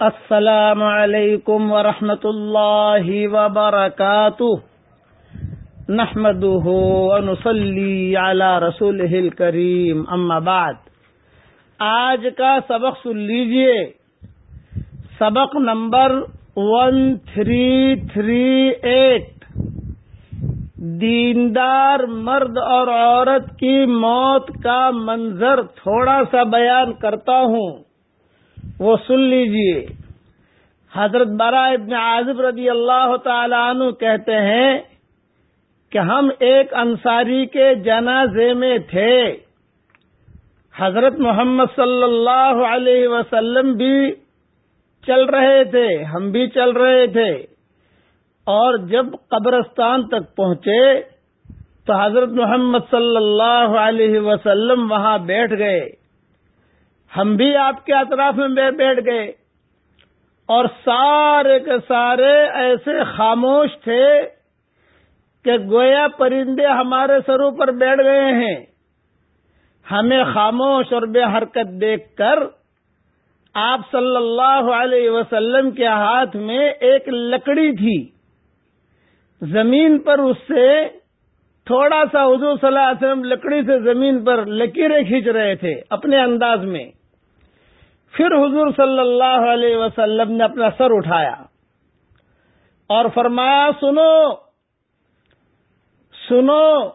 السلام علیکم ورحمۃ اللہ وبرکاتہ۔ نحمده ونصلي على رسوله الكريم اما بعد۔ آج کا سبق سن لیجیے۔ سبق number one three three eight دیندار مرد اور عورت کی موت کا منظر تھوڑا سا بیان کرتا ہوں۔ وہ سن لیجیے۔ حضرت برا ابن عازب رضی اللہ تعالی عنہ کہتے ہیں کہ ہم ایک انصاری کے جنازے میں تھے۔ حضرت محمد صلی اللہ علیہ وسلم بھی چل رہے تھے، ہم بھی چل رہے تھے۔ اور جب قبرستان تک پہنچے تو حضرت محمد صلی اللہ علیہ وسلم وہاں بیٹھ گئے۔ ہم بھی آپ کے اطراف میں بیٹھ گئے اور سارے کے سارے ایسے خاموش تھے کہ گویا پرندے ہمارے سروں پر بیٹھ گئے ہیں۔ ہمیں خاموش اور بے حرکت دیکھ کر آپ صلی اللہ علیہ وسلم کے ہاتھ میں ایک لکڑی تھی۔ زمین پر اس سے تھوڑا سا حضور صلی اللہ علیہ وسلم لکڑی سے زمین پر لکیریں کھینچ رہے تھے اپنے انداز میں۔ پھر حضور صلی اللہ علیہ وسلم نے اپنا سر اٹھایا اور فرمایا، سنو سنو،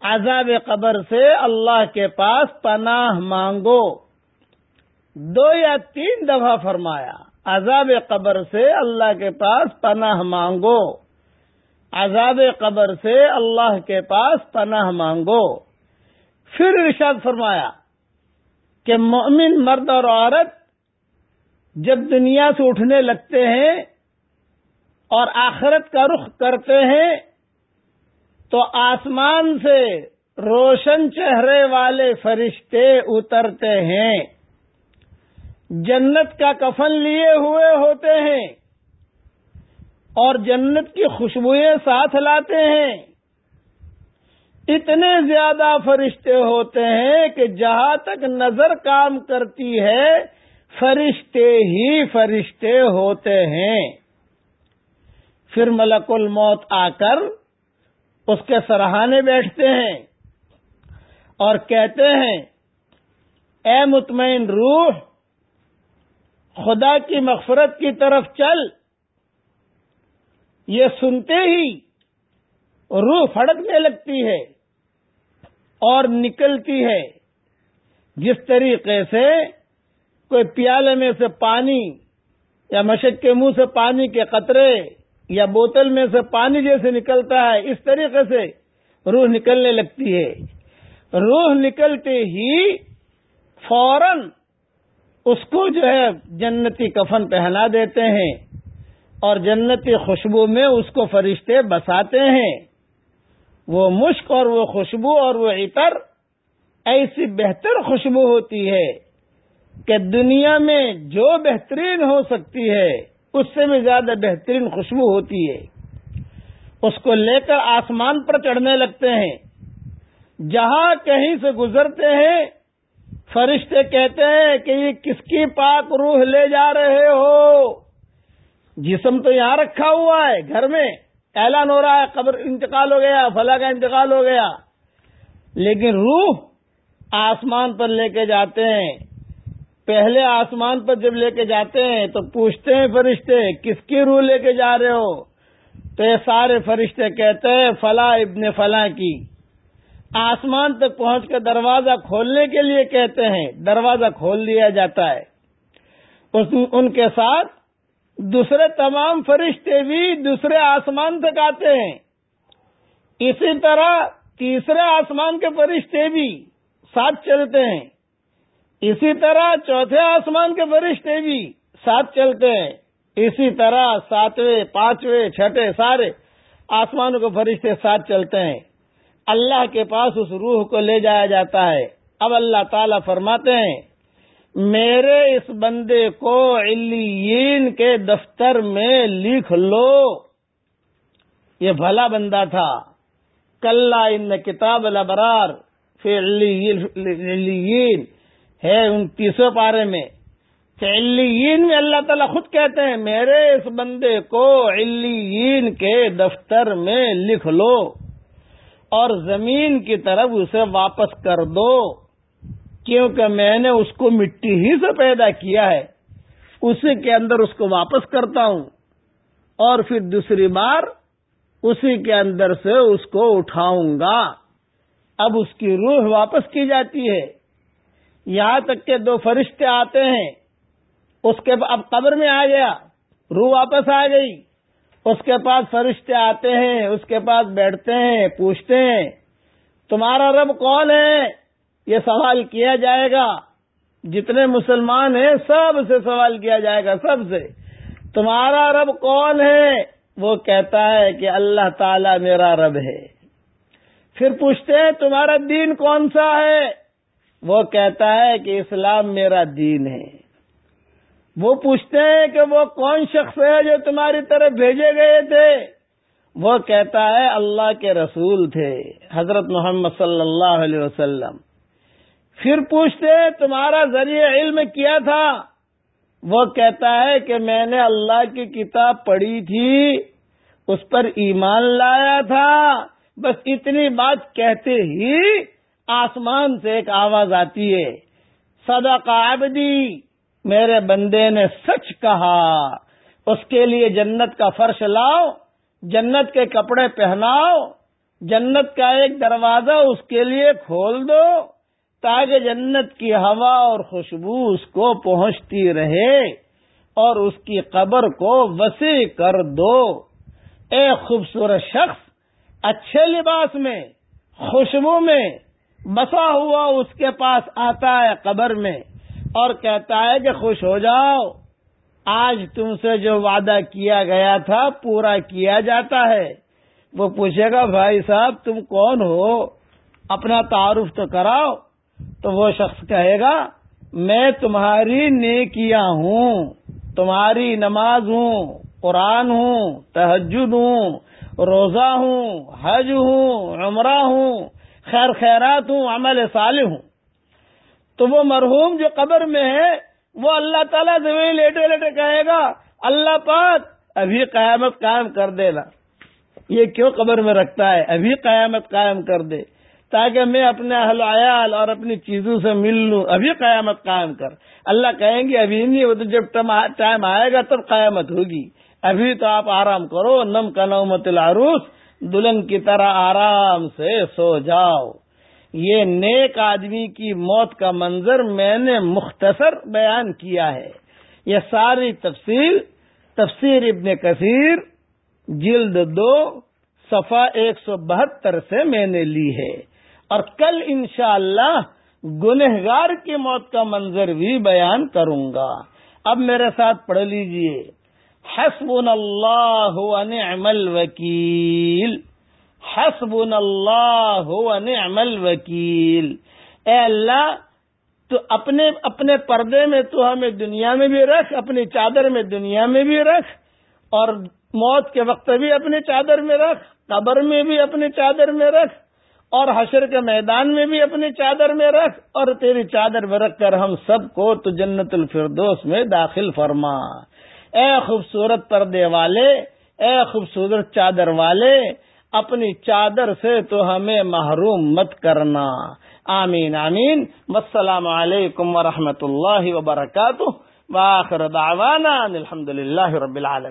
عذاب قبر سے اللہ کے پاس پناہ مانگو۔ دو یا تین دفعہ فرمایا، عذاب قبر سے اللہ کے پاس پناہ مانگو۔ عذاب قبر سے اللہ کے پاس پناہ مانگو۔ پھر ارشاد فرمایا کہ مومن مرد اور عورت جب دنیا سے اٹھنے لگتے ہیں اور آخرت کا رخ کرتے ہیں، تو آسمان سے روشن چہرے والے فرشتے اترتے ہیں۔ جنت کا کفن لیے ہوئے ہوتے ہیں اور جنت کی خوشبوئیں ساتھ لاتے ہیں۔ اتنے زیادہ فرشتے ہوتے ہیں کہ جہاں تک نظر کام کرتی ہے، فرشتے ہی فرشتے ہوتے ہیں۔ پھر ملک الموت آ کر اس کے سرہانے بیٹھتے ہیں اور کہتے ہیں، اے مطمئن روح، خدا کی مغفرت کی طرف چل۔ یہ سنتے ہی روح پھڑکنے لگتی ہے۔ اور نکلتی ہے۔ جس طریقے سے کوئی پیالے میں سے پانی یا مشق کے منہ سے پانی کے قطرے یا بوتل میں سے پانی جیسے نکلتا ہے، اس طریقے سے روح نکلنے لگتی ہے۔ روح نکلتے ہی فوراً اس کو جو ہے جنتی کفن پہنا دیتے ہیں اور جنتی خوشبو میں اس کو فرشتے بساتے ہیں۔ وہ مشک اور وہ خوشبو اور وہ عطر ایسی بہتر خوشبو ہوتی ہے کہ دنیا میں جو بہترین ہو سکتی ہے، اس سے بھی زیادہ بہترین خوشبو ہوتی ہے۔ اس کو لے کر آسمان پر چڑھنے لگتے ہیں۔ جہاں کہیں سے گزرتے ہیں، فرشتے کہتے ہیں کہ یہ کس کی پاک روح لے جا رہے ہو؟ جسم تو یہاں رکھا ہوا ہے، گھر میں۔ اعلان ہو رہا ہے، قبر انتقال ہو گیا، فلاں کا انتقال ہو گیا۔ لیکن روح آسمان پر لے کے جاتے ہیں۔ پہلے آسمان پر جب لے کے جاتے ہیں تو پوچھتے ہیں فرشتے، کس کی روح لے کے جا رہے ہو؟ تو یہ سارے فرشتے کہتے ہیں، فلاں ابن فلاں کی۔ آسمان تک پہنچ کر دروازہ کھولنے کے لیے کہتے ہیں، دروازہ کھول دیا جاتا ہے۔ ان کے ساتھ دوسرے تمام فرشتے بھی دوسرے آسمان تک آتے ہیں۔ اسی طرح تیسرے آسمان کے فرشتے بھی ساتھ چلتے ہیں۔ اسی طرح چوتھے آسمان کے فرشتے بھی ساتھ چلتے ہیں۔ اسی طرح ساتویں، پانچویں، چھٹے، سارے آسمانوں کے فرشتے ساتھ چلتے ہیں۔ اللہ کے پاس اس روح کو لے جایا جاتا ہے۔ اب اللہ تعالی فرماتے ہیں میرے اس بندے کو علیین کے دفتر میں لکھ لو۔ یہ بھلا بندہ تھا۔ کل ان کتاب البرار علیین ہے ان تیسرے پارے میں۔ علیین میں اللہ تعالیٰ خود کہتے ہیں، میرے اس بندے کو علیین کے دفتر میں لکھ لو اور زمین کی طرف اسے واپس کر دو۔ کیونکہ میں نے اس کو مٹی ہی سے پیدا کیا ہے، اسی کے اندر اس کو واپس کرتا ہوں، اور پھر دوسری بار اسی کے اندر سے اس کو اٹھاؤں گا۔ اب اس کی روح واپس کی جاتی ہے۔ یہاں تک کہ دو فرشتے آتے ہیں۔ اس کے اب قبر میں آ گیا، روح واپس آ گئی۔ اس کے پاس فرشتے آتے ہیں، اس کے پاس بیٹھتے ہیں، پوچھتے ہیں، تمہارا رب کون ہے؟ یہ سوال کیا جائے گا؟ جتنے مسلمان ہیں، سب سے سوال کیا جائے گا، سب سے۔ تمہارا رب کون ہے؟ وہ کہتا ہے کہ اللہ تعالی میرا رب ہے۔ پھر پوچھتے ہیں، تمہارا دین کون سا ہے؟ وہ کہتا ہے کہ اسلام میرا دین ہے۔ وہ پوچھتے ہیں کہ وہ کون شخص ہے جو تمہاری طرف بھیجے گئے تھے؟ وہ کہتا ہے، اللہ کے رسول تھے، حضرت محمد صلی اللہ علیہ وسلم۔ پھر پوچھتے ہیں، تمہارا ذریعہ علم کیا تھا؟ وہ کہتا ہے کہ میں نے اللہ کی کتاب پڑھی تھی، اس پر ایمان لایا تھا۔ بس اتنی بات کہتے ہی آسمان سے ایک آواز آتی ہے۔ صدق عبدی، میرے بندے نے سچ کہا۔ اس کے لیے جنت کا فرش لاؤ، جنت کے کپڑے پہناؤ، جنت کا ایک دروازہ اس کے لیے کھول دو۔ تاکہ جنت کی ہوا اور خوشبو اس کو پہنچتی رہے اور اس کی قبر کو وسیع کر دو۔ اے خوبصورت شخص، اچھے لباس میں، خوشبو میں بسا ہوا اس کے پاس آتا ہے قبر میں اور کہتا ہے کہ خوش ہو جاؤ۔ آج تم سے جو وعدہ کیا گیا تھا، پورا کیا جاتا ہے۔ وہ پوچھے گا، بھائی صاحب، تم کون ہو؟ اپنا تعارف تو کراؤ۔ تو وہ شخص کہے گا، میں تمہاری نیکیاں ہوں، تمہاری نماز ہوں، قرآن ہوں، تہجد ہوں، روزہ ہوں، حج ہوں، عمرہ ہوں، خیر خیرات ہوں، عمل صالح ہوں۔ تو وہ مرحوم جو قبر میں ہے، وہ اللہ تعالیٰ زمین لیٹے لیٹے کہے گا، اللہ پاک، ابھی قیامت قائم کر دینا۔ یہ کیوں قبر میں رکھتا ہے؟ ابھی قیامت قائم کر دے۔ تاکہ میں اپنے اہل عیال اور اپنی چیزوں سے مل لوں۔ ابھی قیامت قائم کر۔ اللہ کہیں گے، ابھی نہیں، وہ تو جب ٹائم آئے گا تب قیامت ہوگی۔ ابھی تو آپ آرام کرو۔ نم کا نومت العروس۔ دلہن کی طرح آرام سے سو جاؤ۔ یہ نیک آدمی کی موت کا منظر میں نے مختصر بیان کیا ہے۔ یہ ساری تفصیل تفسیر ابن کثیر جلد دو صفا ایک سو بہتر سے میں نے لی ہے۔ اور کل انشاءاللہ اللہ گنہگار کی موت کا منظر بھی بیان کروں گا۔ اب میرے ساتھ پڑھ لیجیے۔ حسب اللہ ونعم الوکیل۔ حسب اللہ ونعم الوکیل۔ اے اللہ، تو اپنے اپنے پردے میں تو ہمیں دنیا میں بھی رکھ، اپنی چادر میں دنیا میں بھی رکھ، اور موت کے وقت بھی اپنے چادر میں رکھ، قبر میں بھی اپنے چادر میں رکھ اور حشر کے میدان میں بھی اپنی چادر میں رکھ اور تیری چادر میں رکھ کر ہم سب کو تو جنت الفردوس میں داخل فرما۔ اے خوبصورت پردے والے، اے خوبصورت چادر والے، اپنی چادر سے تو ہمیں محروم مت کرنا۔ آمین آمین۔ السلام علیکم ورحمۃ اللہ وبرکاتہ۔ واخر دعوانا الحمد للہ رب العالمین۔